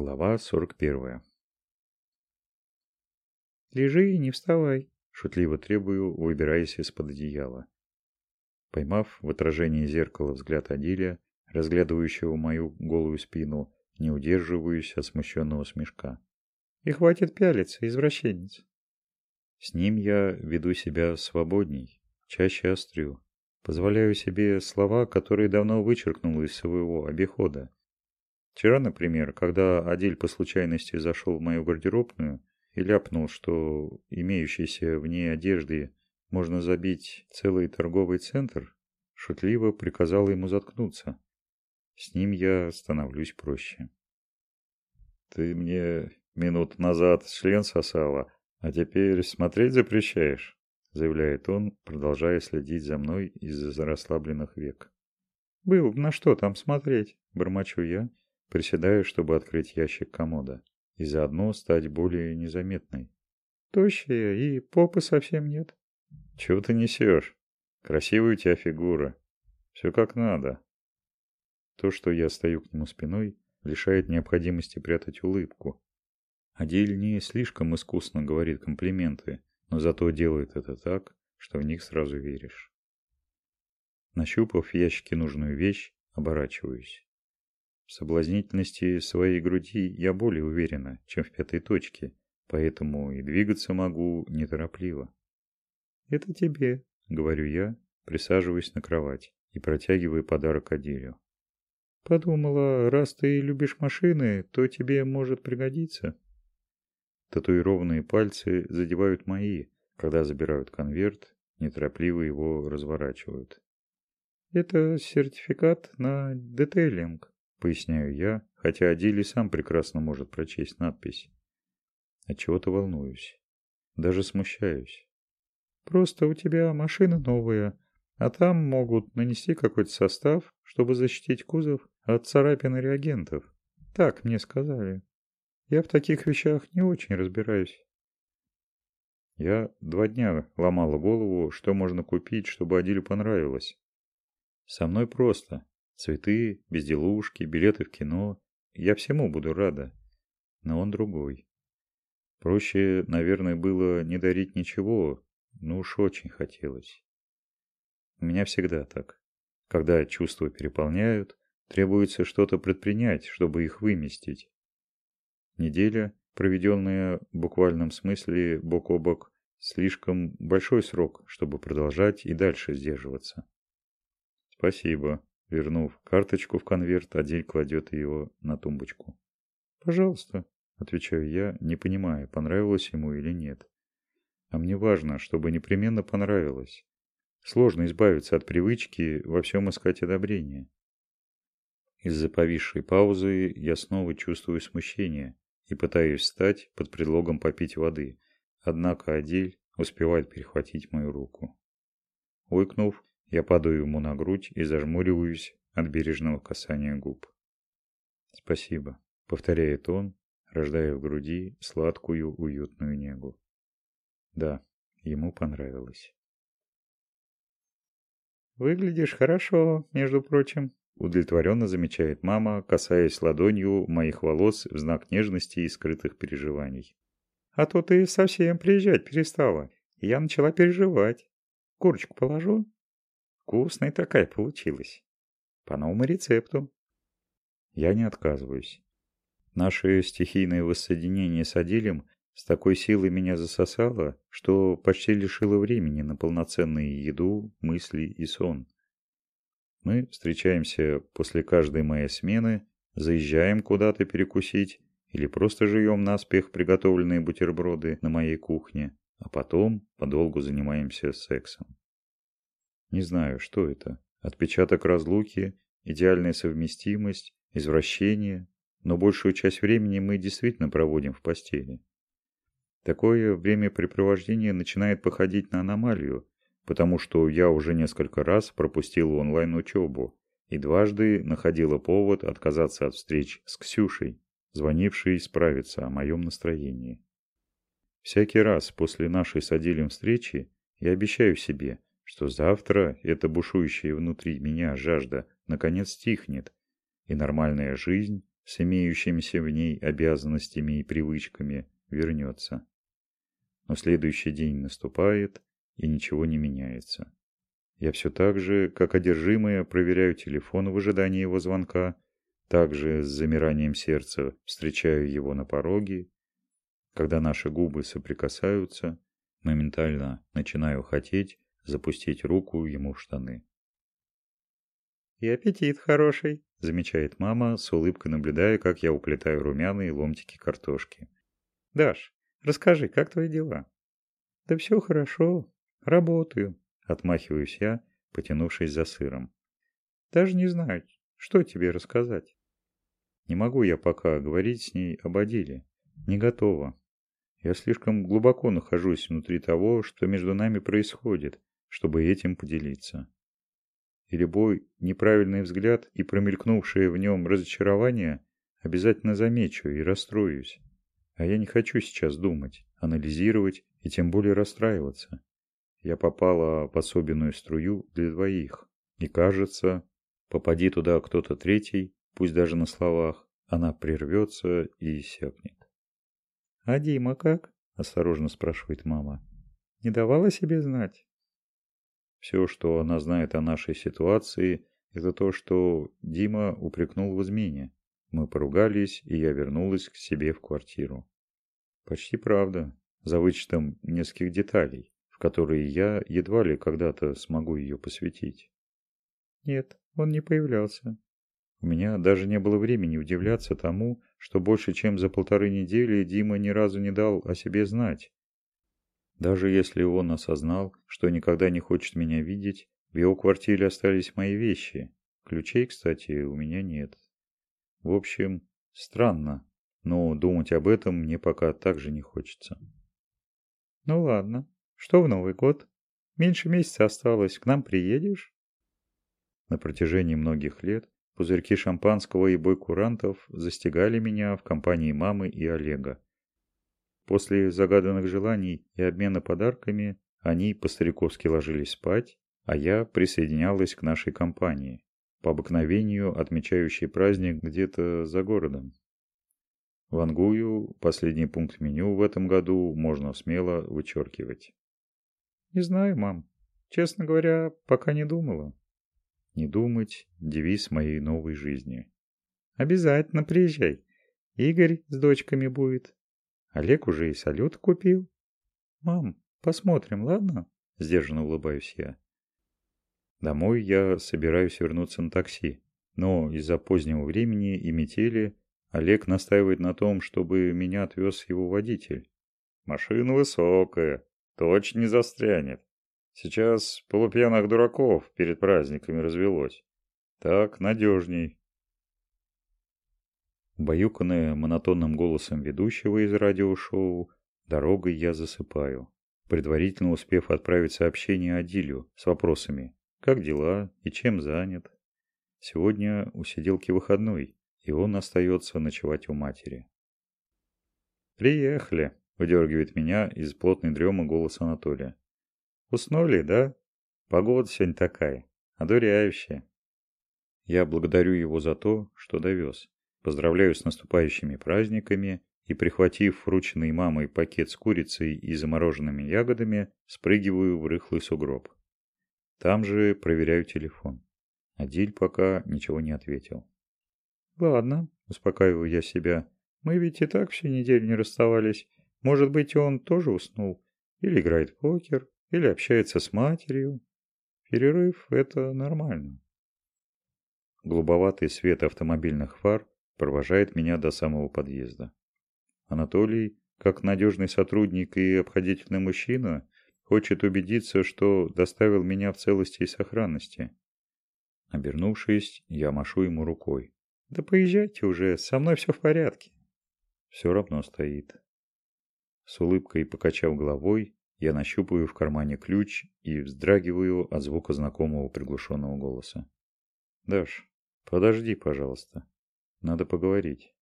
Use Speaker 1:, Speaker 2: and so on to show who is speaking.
Speaker 1: Глава 41.
Speaker 2: «Лежи и не вставай», –
Speaker 1: шутливо требую, выбираясь из-под одеяла. Поймав в отражении зеркала взгляд Адиля, разглядывающего мою голую спину, не удерживаюсь от смущенного смешка.
Speaker 2: «И хватит пялиться, извращенец».
Speaker 1: С ним я веду себя свободней, чаще острю. Позволяю себе слова, которые давно вычеркнул из своего обихода. Вчера, например, когда Адиль по случайности зашел в мою гардеробную и ляпнул, что имеющейся в ней одежды можно забить целый торговый центр, шутливо приказал ему заткнуться. С ним я становлюсь проще. «Ты мне минут назад член сосала, а теперь смотреть запрещаешь?» заявляет он, продолжая следить за мной из-за расслабленных век.
Speaker 2: «Был на что там смотреть?» – бормочу я,
Speaker 1: приседаю, чтобы открыть ящик комода и заодно стать более незаметной.
Speaker 2: «Тощая и попы совсем нет».
Speaker 1: «Чего ты несешь? Красивая у тебя фигура. Все как надо». То, что я стою к нему спиной, лишает необходимости прятать улыбку. Адиль не слишком искусно говорит комплименты, но зато делает это так, что в них сразу веришь. Нащупав в ящике нужную вещь, оборачиваюсь. В соблазнительности своей груди я более уверена, чем в пятой точке, поэтому и двигаться могу неторопливо.
Speaker 2: «Это тебе», —
Speaker 1: говорю я, присаживаясь на кровать и протягиваю подарок Адилю.
Speaker 2: «Подумала, раз ты любишь машины, то тебе может пригодиться».
Speaker 1: Татуированные пальцы задевают мои, когда забирают конверт, неторопливо его разворачивают.
Speaker 2: «Это сертификат на детейлинг», —
Speaker 1: поясняю я, хотя Адили сам прекрасно может прочесть надпись. Отчего-то волнуюсь. Даже смущаюсь.
Speaker 2: «Просто у тебя машина новая, а там могут нанести какой-то состав, чтобы защитить кузов от царапин и реагентов. Так мне сказали». Я в таких вещах не очень разбираюсь.
Speaker 1: Я два дня ломала голову, что можно купить, чтобы Адилю понравилось. Со мной просто. Цветы, безделушки, билеты в кино. Я всему буду рада. Но он другой. Проще, наверное, было не дарить ничего, но уж очень хотелось. У меня всегда так. Когда чувства переполняют, требуется что-то предпринять, чтобы их выместить. Неделя, проведенная в буквальном смысле бок о бок, слишком большой срок, чтобы продолжать и дальше сдерживаться. Спасибо. Вернув карточку в конверт, Адель кладет его на тумбочку.
Speaker 2: Пожалуйста,
Speaker 1: отвечаю я, не понимая, понравилось ему или нет. А мне важно, чтобы непременно понравилось. Сложно избавиться от привычки во всем искать одобрение. Из-за повисшей паузы я снова чувствую смущение и пытаюсь встать под предлогом попить воды, однако Адель успевает перехватить мою руку. Ойкнув, я падаю ему на грудь и зажмуриваюсь от бережного касания губ. «Спасибо», — повторяет он, рождая в груди сладкую уютную негу. Да, ему понравилось.
Speaker 2: «Выглядишь хорошо, между прочим»,
Speaker 1: Удовлетворенно замечает мама, касаясь ладонью моих волос в знак нежности и скрытых переживаний.
Speaker 2: «А то ты совсем приезжать перестала. Я начала переживать. Курочку положу?» «Вкусная такая получилась. По новому рецепту».
Speaker 1: Я не отказываюсь. Наше стихийное воссоединение с Адилем с такой силой меня засосало, что почти лишило времени на полноценную еду, мысли и сон. Мы встречаемся после каждой моей смены, заезжаем куда-то перекусить или просто жуем наспех приготовленные бутерброды на моей кухне, а потом подолгу занимаемся сексом. Не знаю, что это. Отпечаток разлуки, идеальная совместимость, извращение, но большую часть времени мы действительно проводим в постели. Такое времяпрепровождение начинает походить на аномалию, потому что я уже несколько раз пропустил онлайн-учебу и дважды находила повод отказаться от встреч с Ксюшей, звонившей справиться о моем настроении. Всякий раз после нашей с Адилем встречи я обещаю себе, что завтра эта бушующая внутри меня жажда наконец стихнет, и нормальная жизнь с имеющимися в ней обязанностями и привычками вернется. Но следующий день наступает, и ничего не меняется. Я все так же, как одержимая, проверяю телефон в ожидании его звонка, также с замиранием сердца встречаю его на пороге. Когда наши губы соприкасаются, моментально начинаю хотеть запустить руку ему в штаны.
Speaker 2: «И аппетит хороший», – замечает мама, с улыбкой наблюдая, как я уплетаю румяные ломтики картошки. «Даш, расскажи, как твои дела?» «Да все хорошо. Работаю», – отмахиваюсь я, потянувшись за сыром. «Даже не знаю, что тебе рассказать». Не могу я пока говорить с ней об Адиле. Не готова. Я слишком глубоко нахожусь внутри того, что между нами происходит, чтобы этим поделиться. И любой неправильный взгляд и промелькнувшее в нем разочарование обязательно замечу и расстроюсь. А я не хочу сейчас думать, анализировать и тем более расстраиваться. Я попала в особенную струю для двоих. И кажется, попади туда кто-то третий, пусть даже на словах, она прервется и иссякнет. «А Дима как?» – осторожно спрашивает мама. «Не давала себе знать?» Все, что она знает о нашей ситуации, это то, что Дима упрекнул в измене. Мы поругались, и я вернулась к себе в квартиру. Почти правда, за вычетом нескольких деталей, в которые я едва ли когда-то смогу ее посвятить. Нет, он не появлялся. У меня даже не было времени удивляться тому, что больше чем за полторы недели Дима ни разу не дал о себе знать. Даже если он осознал, что никогда не хочет меня видеть, в его квартире остались мои вещи. Ключей, кстати, у меня нет. В общем, странно, но думать об этом мне пока также не хочется. Ну ладно, что в Новый год? Меньше месяца осталось, к нам приедешь? На протяжении многих лет пузырьки шампанского и бой курантов застигали меня в компании мамы и Олега. После загаданных желаний и обмена подарками они по-стариковски ложились спать, а я присоединялась к нашей компании, по обыкновению отмечающей праздник где-то за городом. Вангую последний пункт меню в этом году можно смело вычеркивать. Не знаю, мам. Честно говоря, пока не думала. Не думать – девиз моей новой жизни. Обязательно приезжай. Игорь с дочками будет. Олег уже и салют купил. Мам, посмотрим, ладно? Сдержанно улыбаюсь я. Домой я собираюсь вернуться на такси, но из-за позднего времени и метели Олег настаивает на том, чтобы меня отвез его водитель. Машина высокая, точно не застрянет. Сейчас полупьяных дураков перед праздниками развелось. Так надежней. Баюканная монотонным голосом ведущего из радиошоу, дорогой я засыпаю, предварительно успев отправить сообщение Адилю с вопросами «Как дела?» и «Чем занят?». Сегодня у сиделки выходной, и он остается ночевать у матери. «Приехали», – выдергивает меня из плотной дремы голос Анатолия. «Уснули, да? Погода сегодня такая, одуряющая». Я благодарю его за то, что довез. Поздравляю с наступающими праздниками и, прихватив врученный мамой пакет с курицей и замороженными ягодами, спрыгиваю в рыхлый сугроб. Там же проверяю телефон. Адиль пока ничего не ответил. «Ладно», – успокаиваю я себя. «Мы ведь и так всю неделю не расставались. Может быть, он тоже уснул. Или играет в покер, или общается с матерью. Перерыв – это нормально». Голубоватый свет автомобильных фар провожает меня до самого подъезда. Анатолий, как надежный сотрудник и обходительный мужчина, хочет убедиться, что доставил меня в целости и сохранности. Обернувшись, я машу ему рукой. «Да поезжайте уже, со мной все в порядке». Все равно стоит. С улыбкой покачав головой, я нащупываю в кармане ключ и вздрагиваю от звука знакомого приглушенного голоса. «Даш, подожди, пожалуйста». Надо поговорить.